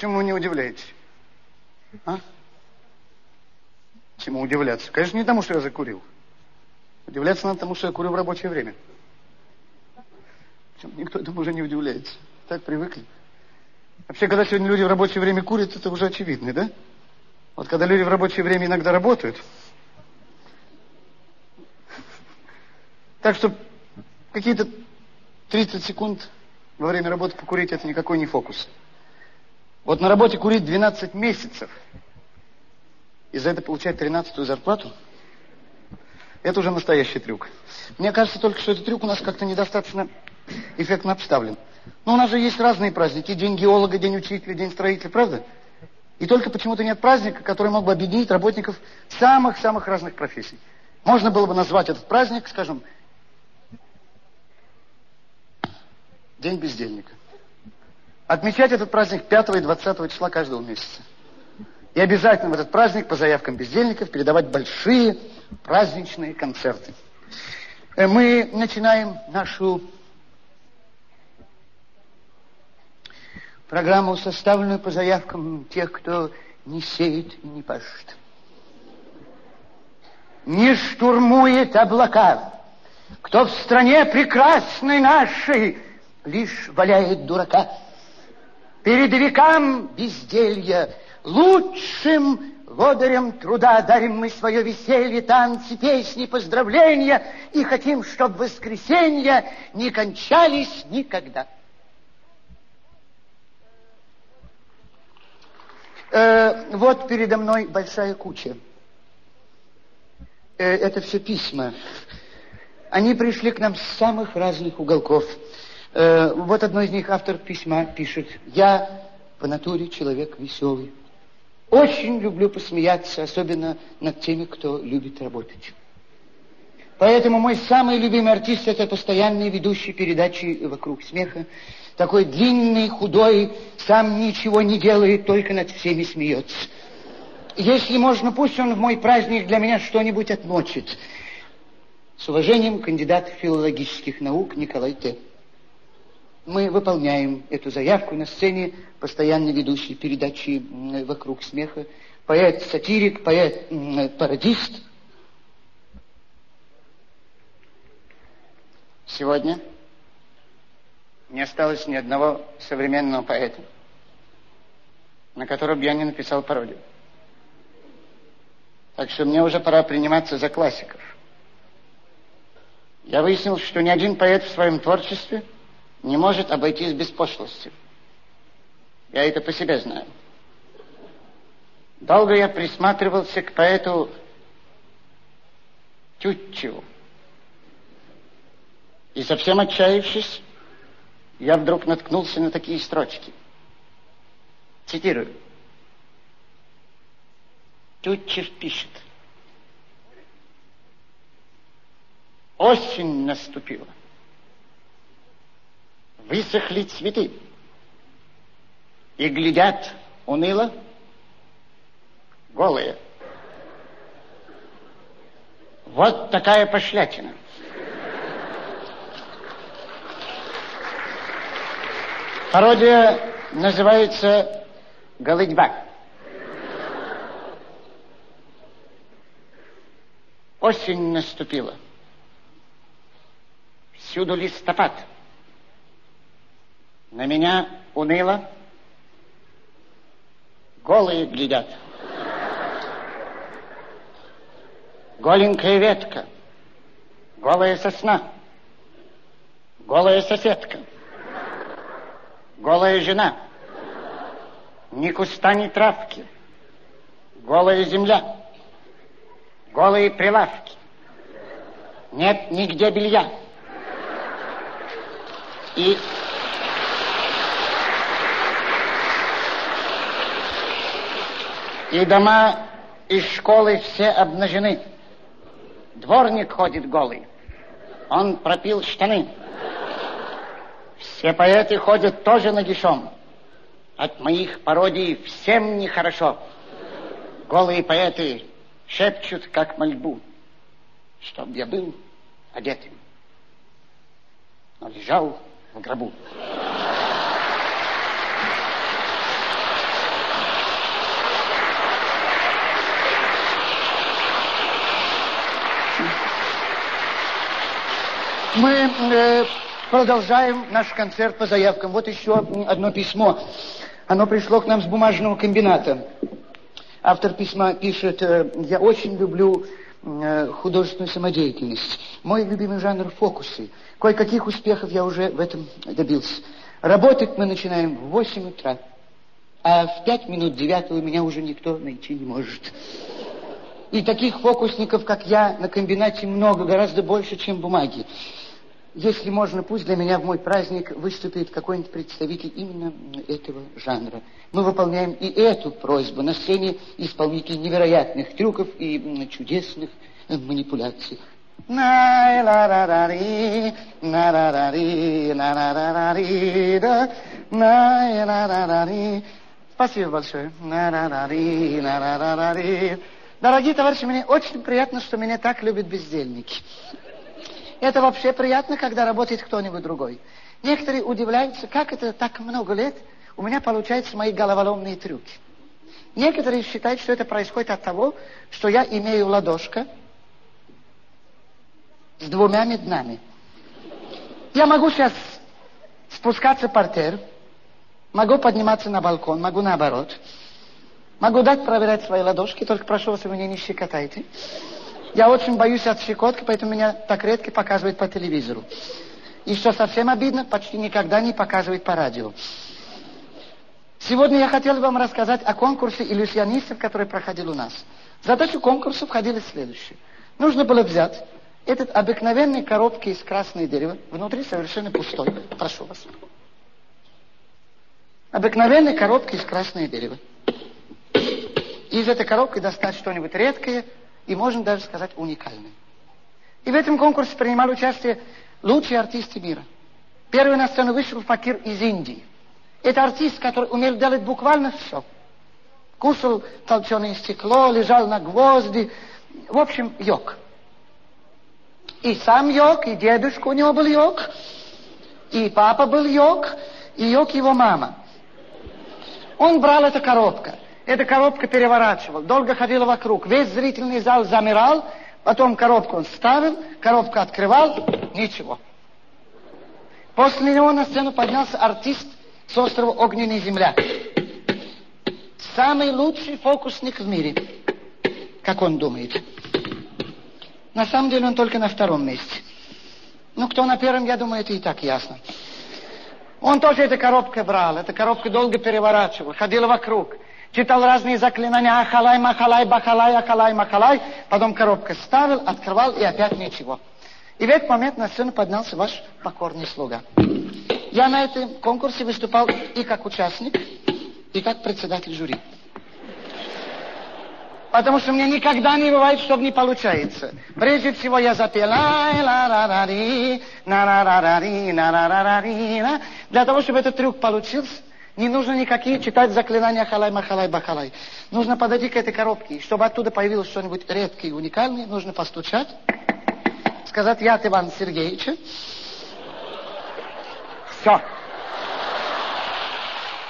Чему не удивляетесь? А? Чему удивляться? Конечно, не тому, что я закурил. Удивляться надо тому, что я курю в рабочее время. Причем никто этому уже не удивляется. Так привыкли. Вообще, когда сегодня люди в рабочее время курят, это уже очевидно, да? Вот когда люди в рабочее время иногда работают, так что какие-то 30 секунд во время работы покурить это никакой не фокус. Вот на работе курить 12 месяцев и за это получать 13 зарплату, это уже настоящий трюк. Мне кажется только, что этот трюк у нас как-то недостаточно эффектно обставлен. Но у нас же есть разные праздники. День геолога, день учителя, день строителя, правда? И только почему-то нет праздника, который мог бы объединить работников самых-самых разных профессий. Можно было бы назвать этот праздник, скажем, День бездельника. Отмечать этот праздник 5 и 20 числа каждого месяца. И обязательно в этот праздник по заявкам бездельников передавать большие праздничные концерты. Э, мы начинаем нашу программу, составленную по заявкам тех, кто не сеет и не пашет. Не штурмует облака, кто в стране прекрасной нашей лишь валяет дурака. Передовикам безделья, лучшим лодырем труда дарим мы свое веселье, танцы, песни, поздравления и хотим, чтоб воскресенья не кончались никогда. Э, вот передо мной большая куча. Э, это все письма. Они пришли к нам с самых разных уголков. Э, вот одно из них автор письма пишет. Я по натуре человек веселый. Очень люблю посмеяться, особенно над теми, кто любит работать. Поэтому мой самый любимый артист – это постоянный ведущий передачи «Вокруг смеха». Такой длинный, худой, сам ничего не делает, только над всеми смеется. Если можно, пусть он в мой праздник для меня что-нибудь отмочит. С уважением, кандидат филологических наук Николай Т мы выполняем эту заявку на сцене, постоянно ведущий передачи «Вокруг смеха», поэт-сатирик, поэт-пародист. Сегодня не осталось ни одного современного поэта, на котором я не написал пародию. Так что мне уже пора приниматься за классиков. Я выяснил, что ни один поэт в своем творчестве – не может обойтись без пошлости. Я это по себе знаю. Долго я присматривался к поэту Тютчеву. И совсем отчаявшись, я вдруг наткнулся на такие строчки. Цитирую. Тютчев пишет. Осень наступила высохли цветы и глядят уныло голые. Вот такая пошлятина. Пародия называется «Голыдьба». Осень наступила. Всюду листопад. На меня уныло. Голые глядят. Голенькая ветка. Голая сосна. Голая соседка. Голая жена. Ни куста, ни травки. Голая земля. Голые прилавки. Нет нигде белья. И И дома, и школы все обнажены. Дворник ходит голый. Он пропил штаны. Все поэты ходят тоже нагишом. От моих пародий всем нехорошо. Голые поэты шепчут, как мольбу, чтоб я был одетым, но лежал в гробу. Мы э, продолжаем наш концерт по заявкам. Вот еще одно письмо. Оно пришло к нам с бумажного комбината. Автор письма пишет, э, я очень люблю э, художественную самодеятельность. Мой любимый жанр – фокусы. Кое-каких успехов я уже в этом добился. Работать мы начинаем в 8 утра, а в 5 минут 9 меня уже никто найти не может. И таких фокусников, как я, на комбинате много, гораздо больше, чем бумаги. Если можно, пусть для меня в мой праздник выступит какой-нибудь представитель именно этого жанра. Мы выполняем и эту просьбу. На сцене исполнитель невероятных трюков и чудесных манипуляций. Ра ри Спасибо большое. Дорогие товарищи, мне очень приятно, что меня так любят бездельники. Это вообще приятно, когда работает кто-нибудь другой. Некоторые удивляются, как это так много лет у меня получаются мои головоломные трюки. Некоторые считают, что это происходит от того, что я имею ладошка с двумя меднами. Я могу сейчас спускаться в портер, могу подниматься на балкон, могу наоборот. Могу дать проверять свои ладошки, только прошу вас, вы меня не щекотайте. Я очень боюсь от щекотки, поэтому меня так редко показывают по телевизору. И что совсем обидно, почти никогда не показывают по радио. Сегодня я хотел вам рассказать о конкурсе иллюзионистов, который проходил у нас. В задачу конкурса входили следующее. Нужно было взять этот обыкновенный коробки из красного дерева, внутри совершенно пустой. Прошу вас. Обыкновенной коробки из красного дерева из этой коробки достать что-нибудь редкое и, можно даже сказать, уникальное. И в этом конкурсе принимал участие лучшие артисты мира. Первый на сцену вышел факир из Индии. Это артист, который умел делать буквально все. Кушал толченое стекло, лежал на гвозди. В общем, йог. И сам йог, и дедушка у него был йог, и папа был йог, и йог его мама. Он брал эту коробку. Эта коробка переворачивал, долго ходила вокруг. Весь зрительный зал замирал, потом коробку он ставил, коробку открывал, ничего. После него на сцену поднялся артист с острова Огненная Земля. Самый лучший фокусник в мире, как он думает. На самом деле он только на втором месте. Ну, кто на первом, я думаю, это и так ясно. Он тоже эту коробку брал, эта коробка долго переворачивал, ходила вокруг читал разные заклинания, ахалай, махалай, бахалай, ахалай, махалай, потом коробка ставил, открывал и опять ничего. И в этот момент на сцену поднялся ваш покорный слуга. Я на этом конкурсе выступал и как участник, и как председатель жюри. Потому что мне никогда не бывает, чтобы не получается. Прежде всего я запел для того, чтобы этот трюк получился, не нужно никакие читать заклинания халай, махалай, бахалай. Нужно подойти к этой коробке. чтобы оттуда появилось что-нибудь редкое и уникальное, нужно постучать, сказать, я от Ивана Сергеевича. Все.